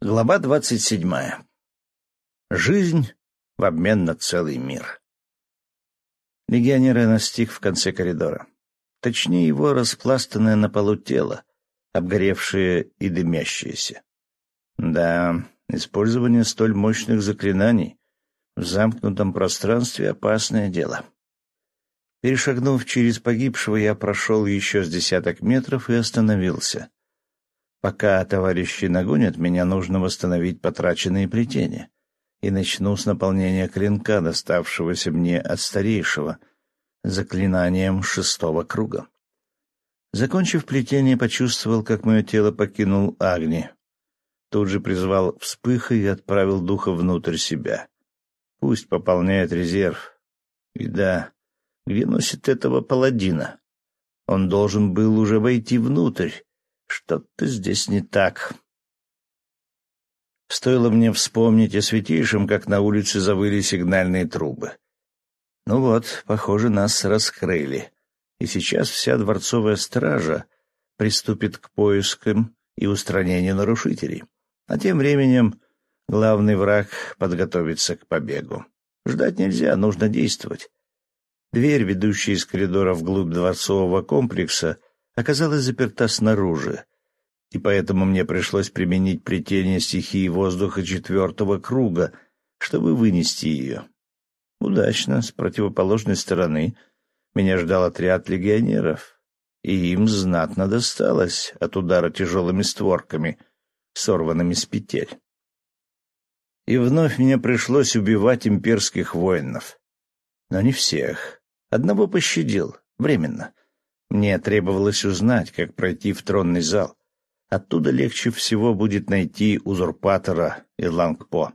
Глава двадцать седьмая. Жизнь в обмен на целый мир. Легионера настиг в конце коридора. Точнее, его распластанное на полу тело, обгоревшее и дымящееся. Да, использование столь мощных заклинаний в замкнутом пространстве — опасное дело. Перешагнув через погибшего, я прошел еще с десяток метров и остановился. Пока товарищи нагонят, меня нужно восстановить потраченные плетения. И начну с наполнения клинка, доставшегося мне от старейшего, заклинанием шестого круга. Закончив плетение, почувствовал, как мое тело покинул Агни. Тут же призвал вспыха и отправил духа внутрь себя. Пусть пополняет резерв. И да, где носит этого паладина? Он должен был уже войти внутрь, что-то здесь не так. Стоило мне вспомнить о святейшем, как на улице завыли сигнальные трубы. Ну вот, похоже, нас раскрыли. И сейчас вся дворцовая стража приступит к поискам и устранению нарушителей. А тем временем главный враг подготовится к побегу. Ждать нельзя, нужно действовать. Дверь, ведущая из коридора вглубь дворцового комплекса, оказалась заперта снаружи, и поэтому мне пришлось применить плетение стихии воздуха четвертого круга, чтобы вынести ее. Удачно, с противоположной стороны меня ждал отряд легионеров, и им знатно досталось от удара тяжелыми створками, сорванными с петель. И вновь мне пришлось убивать имперских воинов. Но не всех. Одного пощадил, временно — мне требовалось узнать, как пройти в тронный зал. Оттуда легче всего будет найти узурпатора и Лангпо.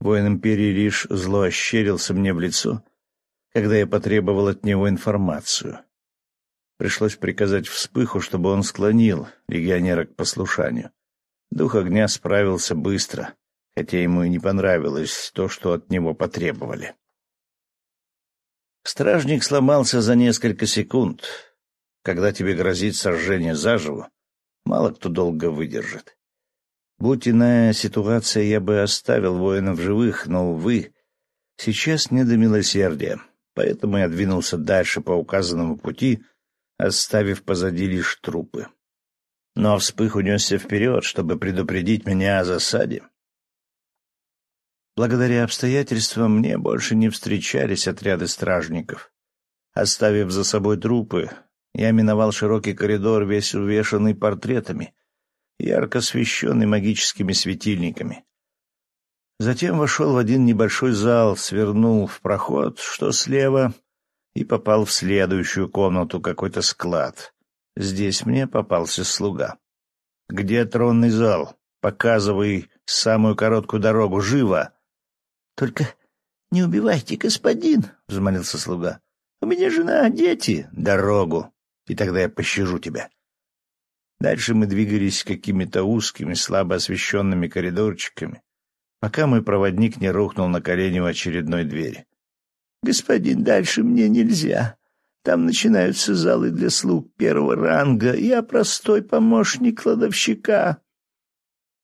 Воин империи лишь зло ощерился мне в лицо, когда я потребовал от него информацию. Пришлось приказать вспыху, чтобы он склонил легионера к послушанию. Дух огня справился быстро, хотя ему и не понравилось то, что от него потребовали. Стражник сломался за несколько секунд. Когда тебе грозит сожжение заживо, мало кто долго выдержит. Будь иная ситуация, я бы оставил воинов живых, но, увы, сейчас не до милосердия, поэтому я двинулся дальше по указанному пути, оставив позади лишь трупы. Но вспых унесся вперед, чтобы предупредить меня о засаде. Благодаря обстоятельствам мне больше не встречались отряды стражников. Оставив за собой трупы, я миновал широкий коридор, весь увешанный портретами, ярко освещенный магическими светильниками. Затем вошел в один небольшой зал, свернул в проход, что слева, и попал в следующую комнату, какой-то склад. Здесь мне попался слуга. — Где тронный зал? Показывай самую короткую дорогу, живо! Только не убивайте, господин, — взмолился слуга. — У меня жена, дети, дорогу, и тогда я пощажу тебя. Дальше мы двигались какими-то узкими, слабо освещенными коридорчиками, пока мой проводник не рухнул на колени в очередной двери. — Господин, дальше мне нельзя. Там начинаются залы для слуг первого ранга. Я простой помощник кладовщика.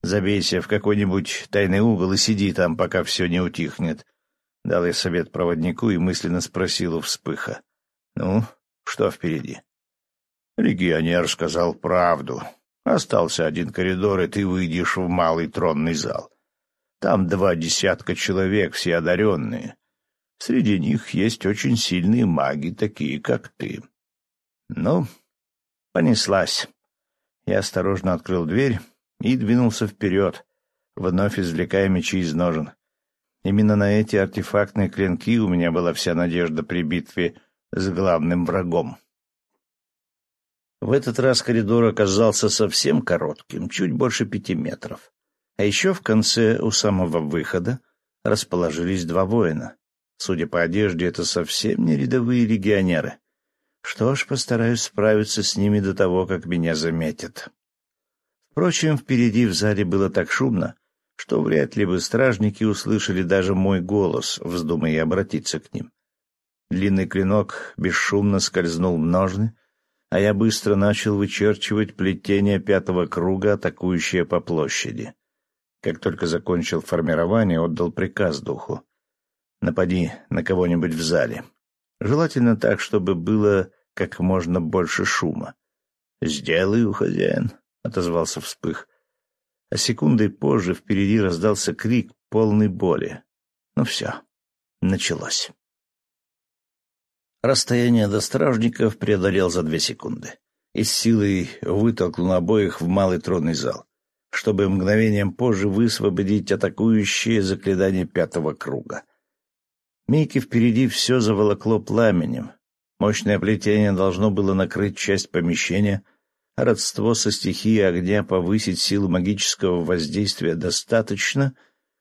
Забейся в какой-нибудь тайный угол и сиди там, пока все не утихнет. Дал я совет проводнику и мысленно спросил у вспыха. Ну, что впереди? Легионер сказал правду. Остался один коридор, и ты выйдешь в малый тронный зал. Там два десятка человек, все одаренные. Среди них есть очень сильные маги, такие, как ты. Ну, понеслась. Я осторожно открыл дверь и двинулся вперед, вновь извлекая мечи из ножен. Именно на эти артефактные клинки у меня была вся надежда при битве с главным врагом. В этот раз коридор оказался совсем коротким, чуть больше пяти метров. А еще в конце, у самого выхода, расположились два воина. Судя по одежде, это совсем не рядовые легионеры. Что ж, постараюсь справиться с ними до того, как меня заметят. Впрочем, впереди в зале было так шумно, что вряд ли бы стражники услышали даже мой голос, вздумая обратиться к ним. Длинный клинок бесшумно скользнул в ножны, а я быстро начал вычерчивать плетение пятого круга, атакующее по площади. Как только закончил формирование, отдал приказ духу. «Напади на кого-нибудь в зале. Желательно так, чтобы было как можно больше шума». «Сделаю, хозяин», — отозвался вспых. А секундой позже впереди раздался крик, полный боли. Ну все, началось. Расстояние до стражников преодолел за две секунды и с силой вытолкнул обоих в малый тронный зал чтобы мгновением позже высвободить атакующее заклинание пятого круга. Мейки впереди все заволокло пламенем. Мощное плетение должно было накрыть часть помещения, а родство со стихией огня повысить силу магического воздействия достаточно,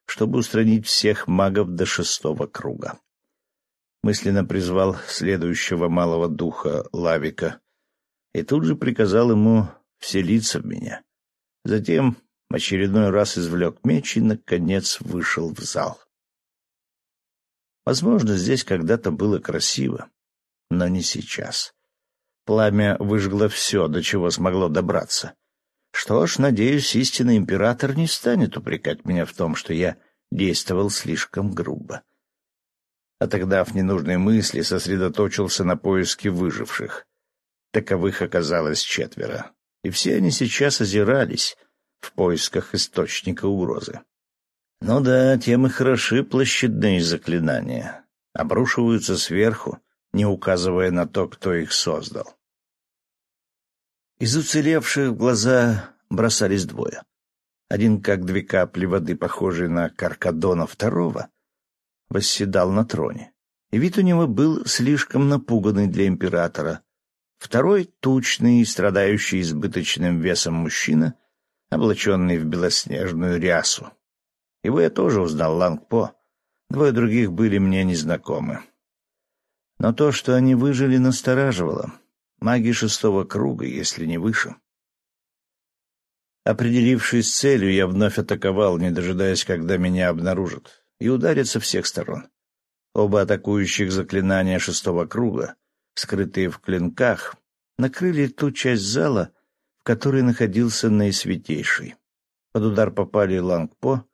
чтобы устранить всех магов до шестого круга. Мысленно призвал следующего малого духа Лавика и тут же приказал ему вселиться в меня. Затем очередной раз извлек меч и, наконец, вышел в зал. Возможно, здесь когда-то было красиво, но не сейчас. Пламя выжгло все, до чего смогло добраться. Что ж, надеюсь, истинный император не станет упрекать меня в том, что я действовал слишком грубо. Отогнав ненужные мысли, сосредоточился на поиске выживших. Таковых оказалось четверо, и все они сейчас озирались — в поисках источника угрозы. Ну да, тем и хороши площадные заклинания. Обрушиваются сверху, не указывая на то, кто их создал. Из уцелевших в глаза бросались двое. Один, как две капли воды, похожий на Каркадона второго, восседал на троне. И вид у него был слишком напуганный для императора. Второй, тучный, страдающий избыточным весом мужчина, облаченный в белоснежную рясу. Его я тоже узнал, Лангпо. Двое других были мне незнакомы. Но то, что они выжили, настораживало. Маги шестого круга, если не выше. Определившись целью, я вновь атаковал, не дожидаясь, когда меня обнаружат, и ударят со всех сторон. Оба атакующих заклинания шестого круга, скрытые в клинках, накрыли ту часть зала, который находился наисвятейший. Под удар попали Лангпо,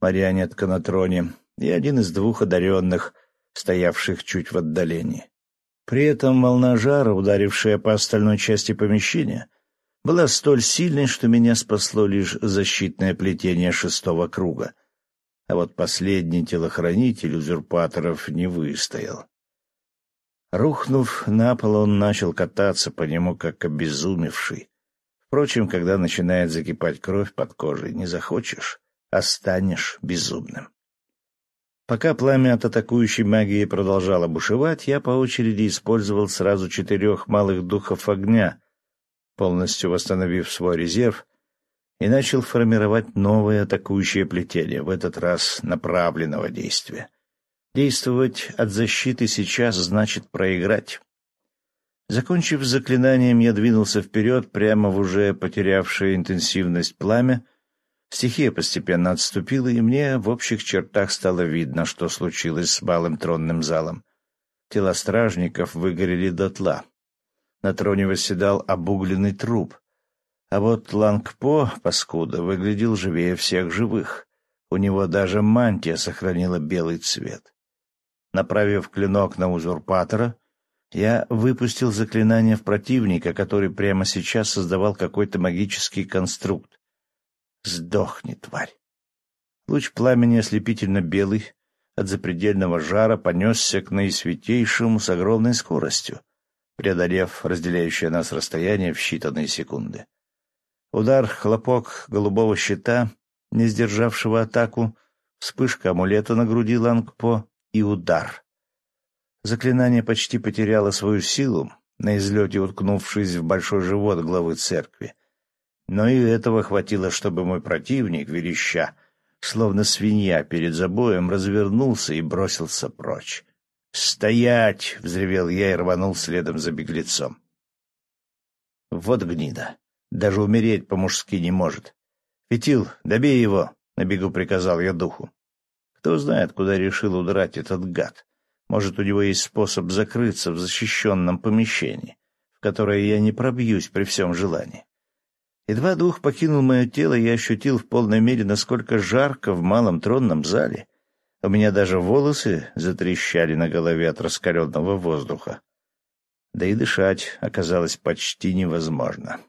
марионетка на троне, и один из двух одаренных, стоявших чуть в отдалении. При этом волна жара, ударившая по остальной части помещения, была столь сильной, что меня спасло лишь защитное плетение шестого круга. А вот последний телохранитель узурпаторов не выстоял. Рухнув на пол, он начал кататься по нему, как обезумевший. Впрочем, когда начинает закипать кровь под кожей, не захочешь, а станешь безумным. Пока пламя от атакующей магии продолжало бушевать, я по очереди использовал сразу четырех малых духов огня, полностью восстановив свой резерв, и начал формировать новое атакующее плетение, в этот раз направленного действия. Действовать от защиты сейчас значит проиграть. Закончив заклинанием, я двинулся вперед, прямо в уже потерявшее интенсивность пламя. Стихия постепенно отступила, и мне в общих чертах стало видно, что случилось с малым тронным залом. Тела стражников выгорели дотла. На троне восседал обугленный труп. А вот Лангпо, паскуда, выглядел живее всех живых. У него даже мантия сохранила белый цвет. Направив клинок на узурпатора, я выпустил заклинание в противника, который прямо сейчас создавал какой-то магический конструкт. Сдохни, тварь! Луч пламени ослепительно белый, от запредельного жара понесся к наисвятейшему с огромной скоростью, преодолев разделяющее нас расстояние в считанные секунды. Удар, хлопок голубого щита, не сдержавшего атаку, вспышка амулета на груди Лангпо и удар. Заклинание почти потеряло свою силу, на излете уткнувшись в большой живот главы церкви. Но и этого хватило, чтобы мой противник, вереща, словно свинья перед забоем, развернулся и бросился прочь. «Стоять!» — взревел я и рванул следом за беглецом. Вот гнида. Даже умереть по-мужски не может. «Фитил, добей его!» — на бегу приказал я духу. Кто знает, куда решил удрать этот гад. Может, у него есть способ закрыться в защищенном помещении, в которое я не пробьюсь при всем желании. Едва дух покинул мое тело, я ощутил в полной мере, насколько жарко в малом тронном зале. У меня даже волосы затрещали на голове от раскаленного воздуха. Да и дышать оказалось почти невозможно.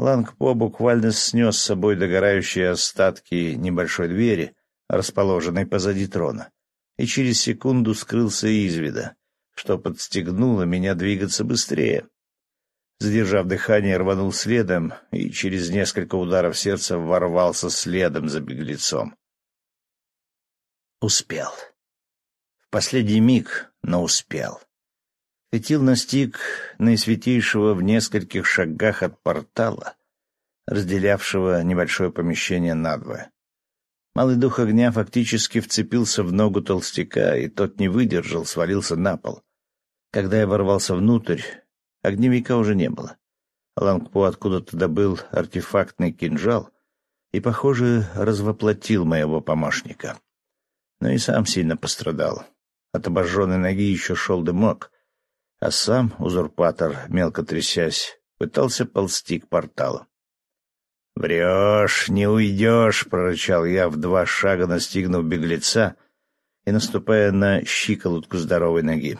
Лангпо буквально снес с собой догорающие остатки небольшой двери, расположенной позади трона, и через секунду скрылся из вида, что подстегнуло меня двигаться быстрее. Задержав дыхание, рванул следом и через несколько ударов сердца ворвался следом за беглецом. Успел. В последний миг, но успел. Фитил настиг наисвятейшего в нескольких шагах от портала, разделявшего небольшое помещение надвое. Малый дух огня фактически вцепился в ногу толстяка, и тот не выдержал, свалился на пол. Когда я ворвался внутрь, огневика уже не было. Лангпо откуда-то добыл артефактный кинжал и, похоже, развоплотил моего помощника но и сам сильно пострадал. От обожженной ноги еще шел дымок, а сам узурпатор, мелко трясясь, пытался ползти к порталу. «Врешь, не уйдешь!» — прорычал я, в два шага настигнув беглеца и наступая на щиколотку здоровой ноги.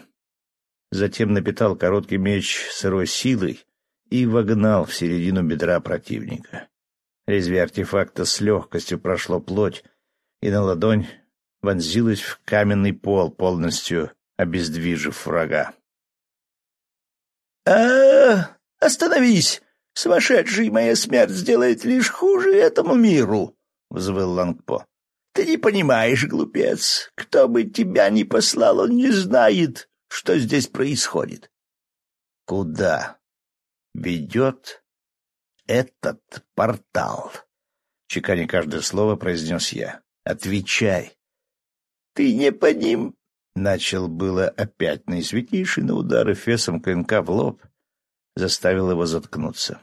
Затем напитал короткий меч сырой силой и вогнал в середину бедра противника. Лезвие артефакта с легкостью прошло плоть, и на ладонь вонзилась в каменный пол, полностью обездвижив врага. А, Остановись! Сумасшедший моя смерть сделает лишь хуже этому миру!» — взвыл Лангпо. «Ты не понимаешь, глупец. Кто бы тебя ни послал, он не знает, что здесь происходит». «Куда ведет этот портал?» Чеканя каждое слово, произнес я. «Отвечай!» Ты не по ним... Начал было опять наисветнейший на удар эфесом клинка в лоб, заставил его заткнуться.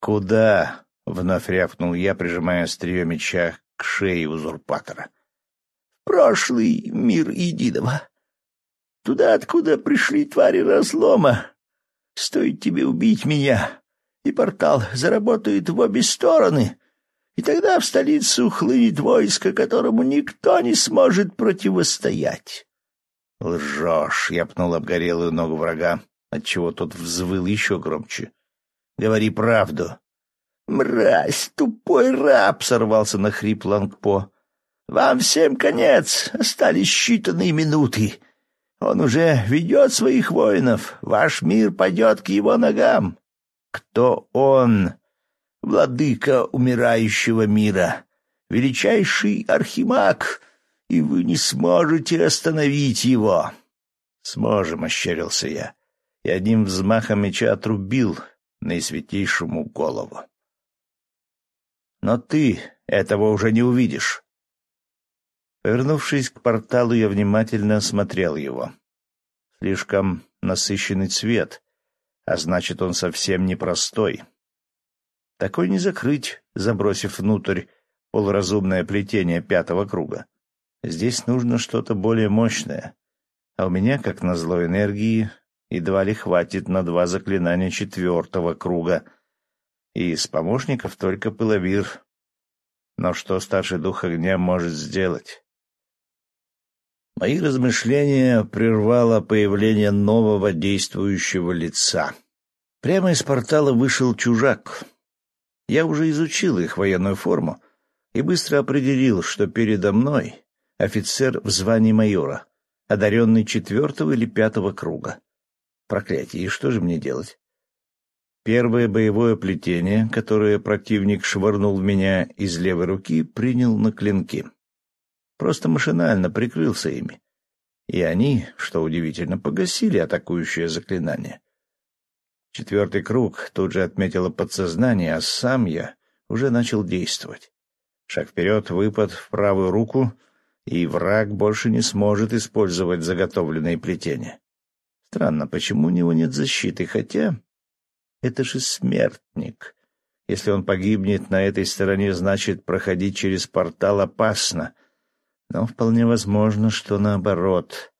«Куда?» — вновь рявкнул я, прижимая острие меча к шее узурпатора. прошлый мир единого. Туда, откуда пришли твари разлома. Стоит тебе убить меня, и портал заработает в обе стороны, и тогда в столицу хлынет войско, которому никто не сможет противостоять. — Лжешь! — я пнул обгорелую ногу врага, отчего тот взвыл еще громче. — Говори правду. — Мразь, тупой раб! — сорвался на хрип Лангпо. — Вам всем конец, остались считанные минуты. Он уже ведет своих воинов, ваш мир пойдет к его ногам. — Кто он? Владыка умирающего мира, величайший архимаг, и вы не сможете остановить его. — Сможем, — ощерился я, и одним взмахом меча отрубил наисвятейшему голову. — Но ты этого уже не увидишь. Повернувшись к порталу, я внимательно осмотрел его. Слишком насыщенный цвет, а значит, он совсем непростой. Такой не закрыть, забросив внутрь полуразумное плетение пятого круга. Здесь нужно что-то более мощное. А у меня, как назло энергии, едва ли хватит на два заклинания четвертого круга. И из помощников только пыловир. Но что старший дух огня может сделать? Мои размышления прервало появление нового действующего лица. Прямо из портала вышел чужак — я уже изучил их военную форму и быстро определил, что передо мной офицер в звании майора, одаренный четвертого или пятого круга. Проклятие, и что же мне делать? Первое боевое плетение, которое противник швырнул в меня из левой руки, принял на клинки. Просто машинально прикрылся ими. И они, что удивительно, погасили атакующее заклинание. Четвертый круг тут же отметило подсознание, а сам я уже начал действовать. Шаг вперед, выпад в правую руку, и враг больше не сможет использовать заготовленные плетения. Странно, почему у него нет защиты, хотя... Это же смертник. Если он погибнет на этой стороне, значит, проходить через портал опасно. Но вполне возможно, что наоборот.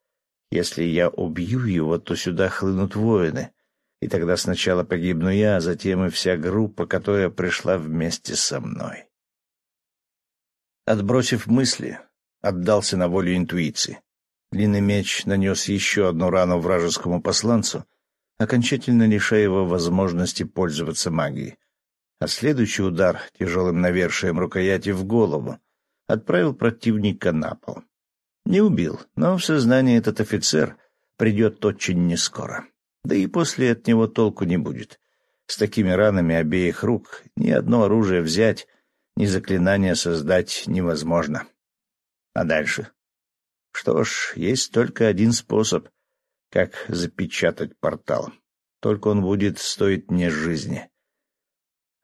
Если я убью его, то сюда хлынут воины, И тогда сначала погибну я, а затем и вся группа, которая пришла вместе со мной. Отбросив мысли, отдался на волю интуиции. Длинный меч нанес еще одну рану вражескому посланцу, окончательно лишая его возможности пользоваться магией. А следующий удар тяжелым навершием рукояти в голову отправил противника на пол. Не убил, но в сознание этот офицер придет очень нескоро. Да и после от него толку не будет. С такими ранами обеих рук ни одно оружие взять, ни заклинание создать невозможно. А дальше? Что ж, есть только один способ, как запечатать портал. Только он будет стоить мне жизни.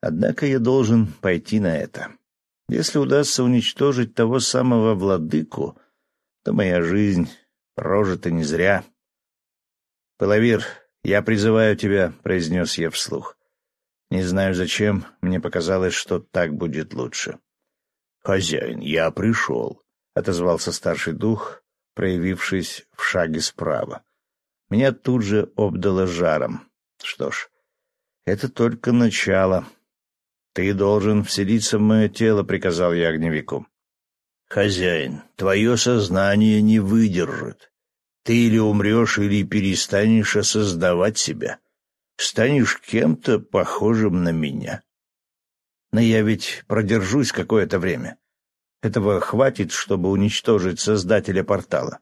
Однако я должен пойти на это. Если удастся уничтожить того самого владыку, то моя жизнь прожита не зря. «Половир, я призываю тебя», — произнес я вслух. Не знаю зачем, мне показалось, что так будет лучше. «Хозяин, я пришел», — отозвался старший дух, проявившись в шаге справа. Меня тут же обдало жаром. Что ж, это только начало. «Ты должен вселиться в мое тело», — приказал я огневику. «Хозяин, твое сознание не выдержит. Ты или умрешь, или перестанешь осознавать себя. Станешь кем-то похожим на меня. Но я ведь продержусь какое-то время. Этого хватит, чтобы уничтожить создателя портала.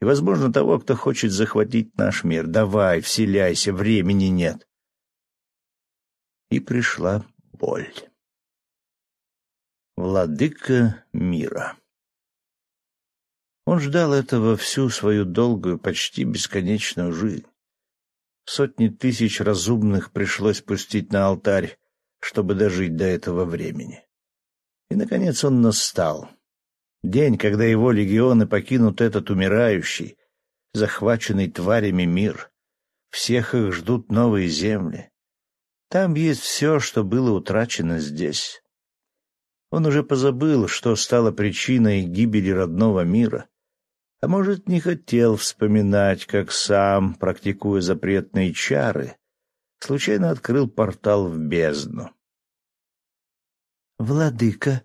И, возможно, того, кто хочет захватить наш мир. Давай, вселяйся, времени нет. И пришла боль. Владыка мира. Он ждал этого всю свою долгую, почти бесконечную жизнь. Сотни тысяч разумных пришлось пустить на алтарь, чтобы дожить до этого времени. И, наконец, он настал. День, когда его легионы покинут этот умирающий, захваченный тварями мир. Всех их ждут новые земли. Там есть все, что было утрачено здесь. Он уже позабыл, что стало причиной гибели родного мира. А может, не хотел вспоминать, как сам, практикуя запретные чары, случайно открыл портал в бездну. «Владыка,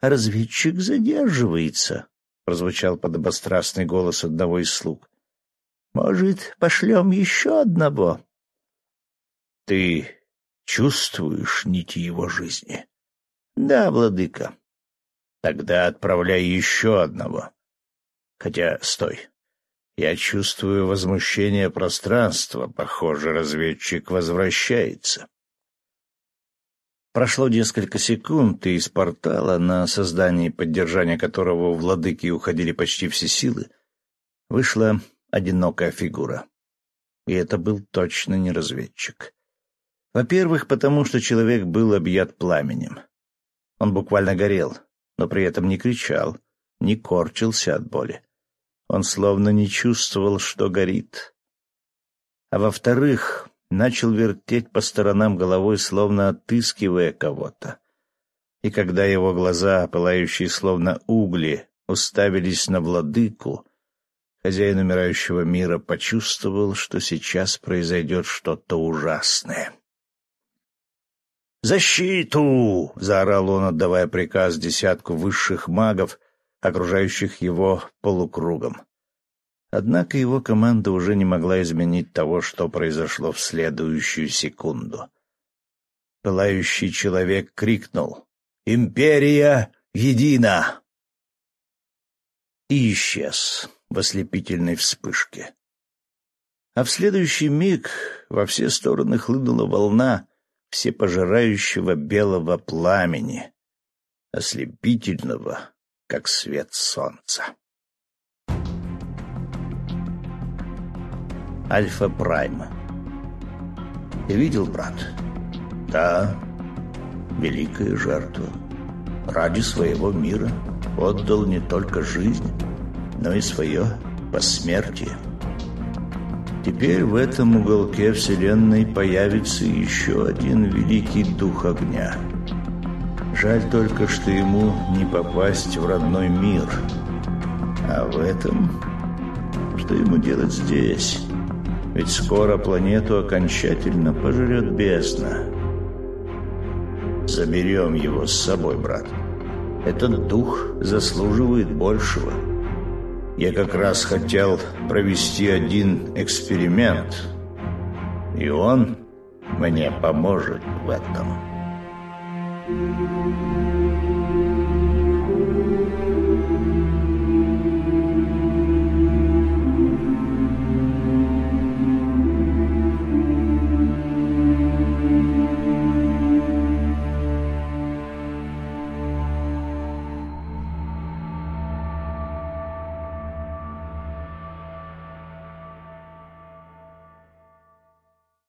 разведчик задерживается», — прозвучал подобострастный голос одного из слуг. «Может, пошлем еще одного?» «Ты чувствуешь нити его жизни?» «Да, владыка». «Тогда отправляй еще одного. Хотя, стой. Я чувствую возмущение пространства. Похоже, разведчик возвращается. Прошло несколько секунд, и из портала, на создание и поддержание которого у владыки уходили почти все силы, вышла одинокая фигура. И это был точно не разведчик. Во-первых, потому что человек был объят пламенем. Он буквально горел, но при этом не кричал, не корчился от боли. Он словно не чувствовал, что горит. А во-вторых, начал вертеть по сторонам головой, словно отыскивая кого-то. И когда его глаза, пылающие словно угли, уставились на владыку, хозяин умирающего мира почувствовал, что сейчас произойдет что-то ужасное. «Защиту!» — заорал он, отдавая приказ десятку высших магов, окружающих его полукругом. Однако его команда уже не могла изменить того, что произошло в следующую секунду. Пылающий человек крикнул «Империя едина!» и исчез в ослепительной вспышке. А в следующий миг во все стороны хлынула волна всепожирающего белого пламени, ослепительного, как свет солнца. Альфа Прайм. Ты видел, брат? Да, великая жертва. Ради своего мира отдал не только жизнь, но и свое посмертие. Теперь в этом уголке Вселенной появится еще один великий дух огня — Жаль только, что ему не попасть в родной мир. А в этом... Что ему делать здесь? Ведь скоро планету окончательно пожрет бездна. Заберем его с собой, брат. Этот дух заслуживает большего. Я как раз хотел провести один эксперимент, и он мне поможет в этом. Thank you.